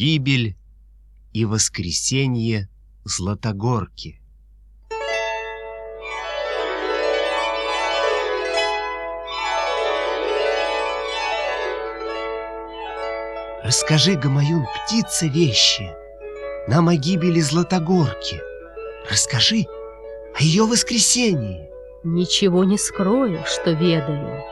Гибель и воскресенье Златогорки. Расскажи, Гамаюн, птица вещи, нам о гибели Златогорки. Расскажи о ее воскресении. Ничего не скрою, что ведаю.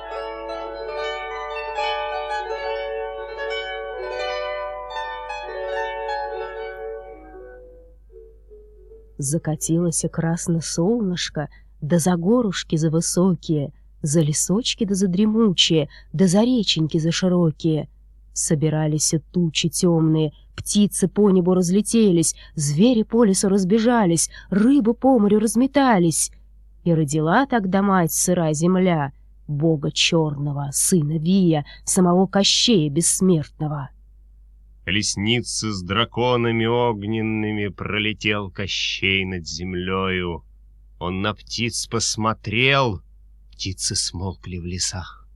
Закатилось красно солнышко, да за горушки за высокие, за лесочки да за дремучие, да за реченьки за широкие. Собирались тучи темные, птицы по небу разлетелись, звери по лесу разбежались, рыбы по морю разметались. И родила тогда мать сыра земля, бога черного, сына Вия, самого Кощея бессмертного. Колесницы с драконами огненными пролетел Кощей над землею. Он на птиц посмотрел, птицы смолкли в лесах.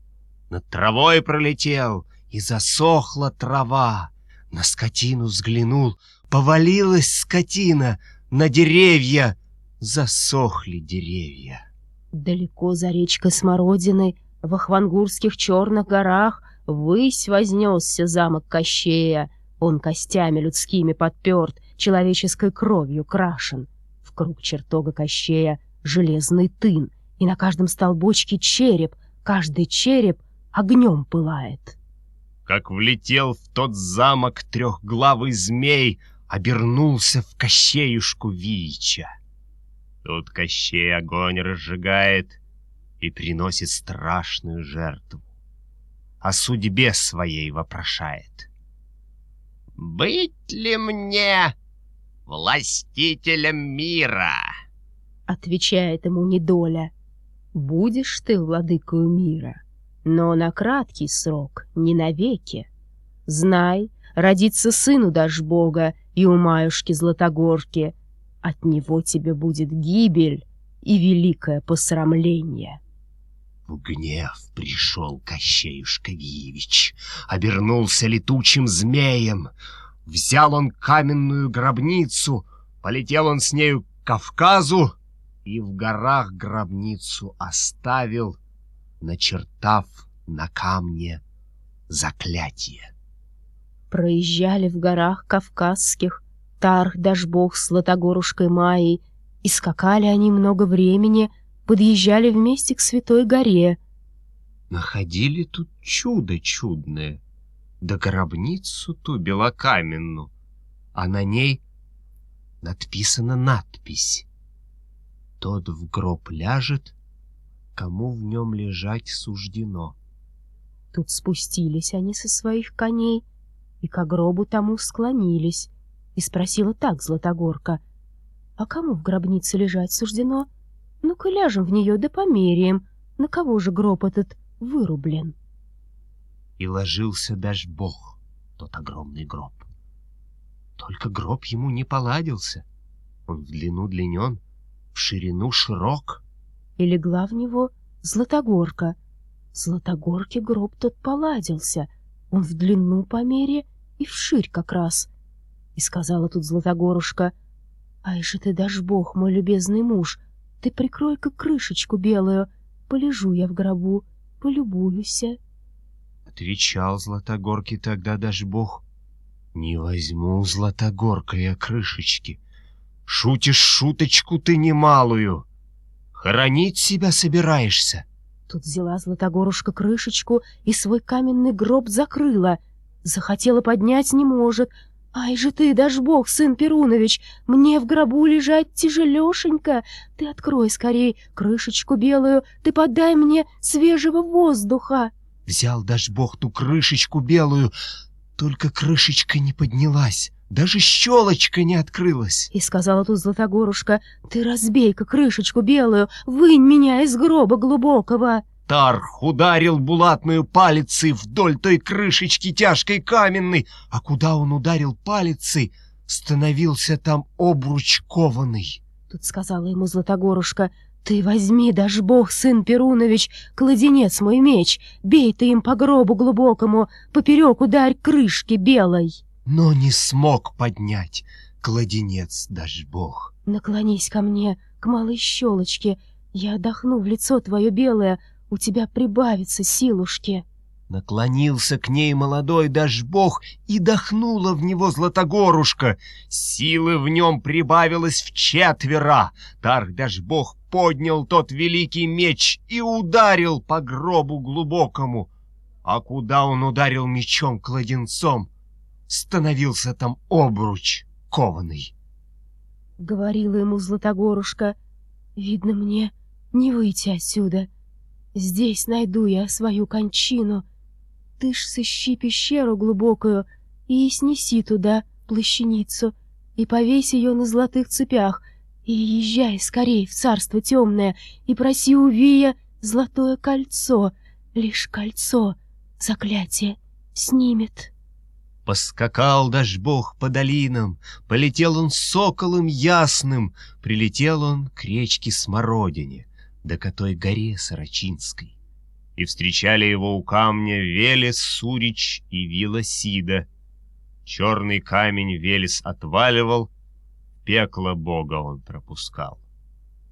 Над травой пролетел, и засохла трава. На скотину взглянул, повалилась скотина, на деревья засохли деревья. Далеко за речкой Смородины, в Ахвангурских черных горах, Высь вознесся замок Кощея — он костями людскими подперт, человеческой кровью крашен. В круг чертога Кощея железный тын, и на каждом столбочке череп, каждый череп огнем пылает. Как влетел в тот замок трехглавый змей, обернулся в Кощеюшку Вича. Тут Кощей огонь разжигает и приносит страшную жертву. О судьбе своей вопрошает — «Быть ли мне властителем мира?» Отвечает ему недоля. «Будешь ты владыкою мира, но на краткий срок, не навеки. Знай, родится сыну дашь Бога и у Маюшки Златогорки. От него тебе будет гибель и великое посрамление». В гнев пришел Кощеюшка Виевич, обернулся летучим змеем. Взял он каменную гробницу, полетел он с нею к Кавказу и в горах гробницу оставил, начертав на камне заклятие. Проезжали в горах кавказских Тарх Дашбог с Латогорушкой Майей, и скакали они много времени — подъезжали вместе к Святой горе. Находили тут чудо чудное, да гробницу ту белокаменную, а на ней надписана надпись. Тот в гроб ляжет, кому в нем лежать суждено. Тут спустились они со своих коней и к гробу тому склонились, и спросила так Златогорка, «А кому в гробнице лежать суждено?» Ну-ка ляжем в нее да померяем, на кого же гроб этот вырублен. И ложился даже Бог, тот огромный гроб. Только гроб ему не поладился. Он в длину длинен, в ширину широк. И легла в него Златогорка. Златогорке гроб тот поладился. Он в длину по мере и вширь как раз. И сказала тут Златогорушка, «Ай же ты дашь Бог, мой любезный муж!» Ты прикрой-ка крышечку белую, полежу я в гробу, полюбуюся. Отвечал Златогорки тогда даже бог. Не возьму, Златогорка, я крышечки. Шутишь шуточку ты немалую. Хоронить себя собираешься. Тут взяла Златогорушка крышечку и свой каменный гроб закрыла. Захотела поднять не может, «Ай же ты, дашь бог, сын Перунович, мне в гробу лежать тяжелешенько. Ты открой скорей крышечку белую, ты подай мне свежего воздуха». Взял, дашь бог, ту крышечку белую, только крышечка не поднялась. Даже щелочка не открылась. И сказала тут Златогорушка, ты разбей-ка крышечку белую, вынь меня из гроба глубокого. Тарх ударил булатную палицей вдоль той крышечки тяжкой каменной, а куда он ударил палицей, становился там обруч кованый. Тут сказала ему Златогорушка, «Ты возьми, дашь бог, сын Перунович, кладенец мой меч, бей ты им по гробу глубокому, поперек ударь крышки белой». но не смог поднять кладенец даже бог. Наклонись ко мне, к малой щелочке, я отдохну в лицо твое белое, у тебя прибавится силушки. Наклонился к ней молодой даже бог и дохнула в него Златогорушка. Силы в нем прибавилось в четверо. Тарх даже бог поднял тот великий меч и ударил по гробу глубокому. А куда он ударил мечом-кладенцом, становился там обруч кованый. Говорила ему Златогорушка, видно мне не выйти отсюда. Здесь найду я свою кончину — ты ж сыщи пещеру глубокую и снеси туда плащаницу, и повесь ее на золотых цепях, и езжай скорей в царство темное, и проси у Вия золотое кольцо, лишь кольцо заклятие снимет. Поскакал даже бог по долинам, полетел он соколом ясным, прилетел он к речке Смородине, до котой горе Сорочинской и встречали его у камня Велес, Сурич и Вила Сида. Черный камень Велес отваливал, пекло бога он пропускал.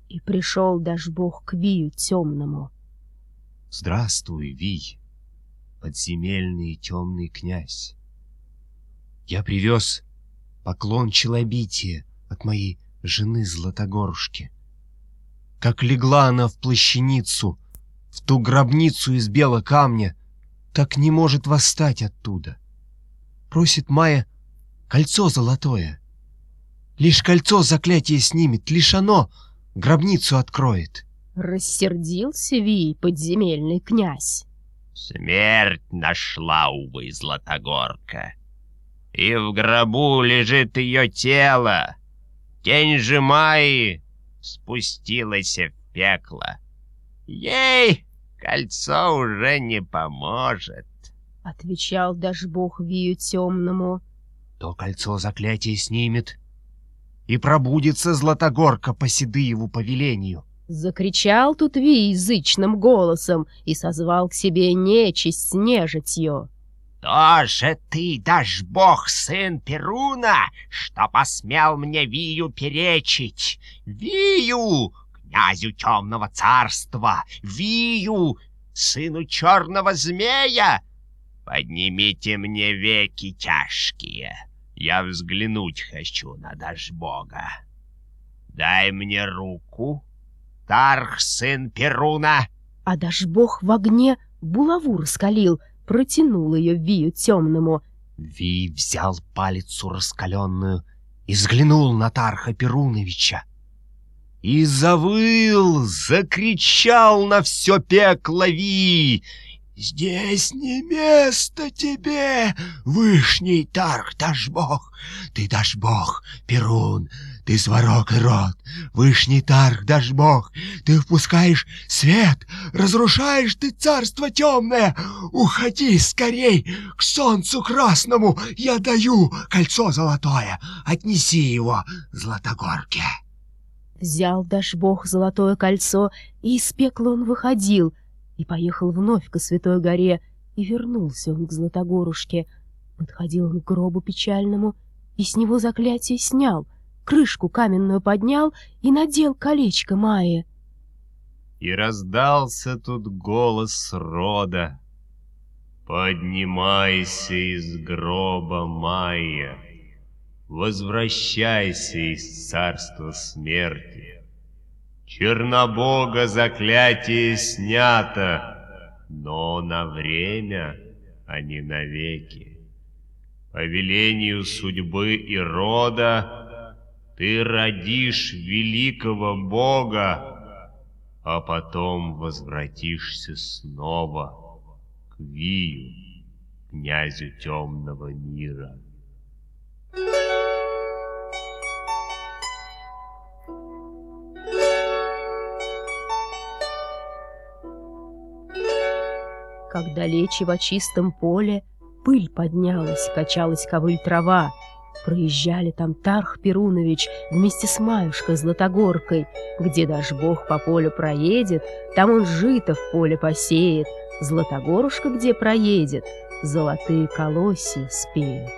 И пришел даже бог к Вию темному. Здравствуй, Вий, подземельный темный князь. Я привез поклон челобития от моей жены Златогорушки. Как легла она в плащаницу — в ту гробницу из белого камня, так не может восстать оттуда. Просит Майя кольцо золотое. Лишь кольцо заклятие снимет, лишь оно гробницу откроет. Рассердился Вий, подземельный князь. Смерть нашла, увы, Златогорка. И в гробу лежит ее тело. Тень же Майи спустилась в пекло. Ей кольцо уже не поможет. — отвечал даже бог Вию темному. — То кольцо заклятие снимет, и пробудится Златогорка по Седыеву повелению. Закричал тут Вий язычным голосом и созвал к себе нечисть с нежитью. «Тоже ты, дашь бог, сын Перуна, что посмел мне Вию перечить? Вию, князю темного царства, Вию, сыну черного змея. Поднимите мне веки тяжкие, я взглянуть хочу на Дашбога. Дай мне руку, Тарх, сын Перуна. А Дашбог в огне булаву раскалил, протянул ее Вию темному. Ви взял палицу раскаленную и взглянул на Тарха Перуновича. И завыл, закричал на все пекло Ви. «Здесь не место тебе, Вышний Тарх Дашбог! Ты Дашбог, Перун, ты сварог и род, Вышний Тарх Дашбог! Ты впускаешь свет, разрушаешь ты царство темное! Уходи скорей к солнцу красному, я даю кольцо золотое, отнеси его Златогорке!» Взял Дашбог золотое кольцо, и из пекла он выходил, и поехал вновь к Святой горе, и вернулся он к Златогорушке. Подходил он к гробу печальному, и с него заклятие снял, крышку каменную поднял и надел колечко Майе. И раздался тут голос рода. «Поднимайся из гроба, Майя!» возвращайся из царства смерти. Чернобога заклятие снято, но на время, а не навеки. По велению судьбы и рода ты родишь великого Бога, а потом возвратишься снова к Вию, князю темного мира. Как далече во чистом поле Пыль поднялась, качалась ковыль трава. Проезжали там Тарх Перунович вместе с Маюшкой Златогоркой. Где даже бог по полю проедет, там он жито в поле посеет. Златогорушка где проедет, золотые колосья спеет.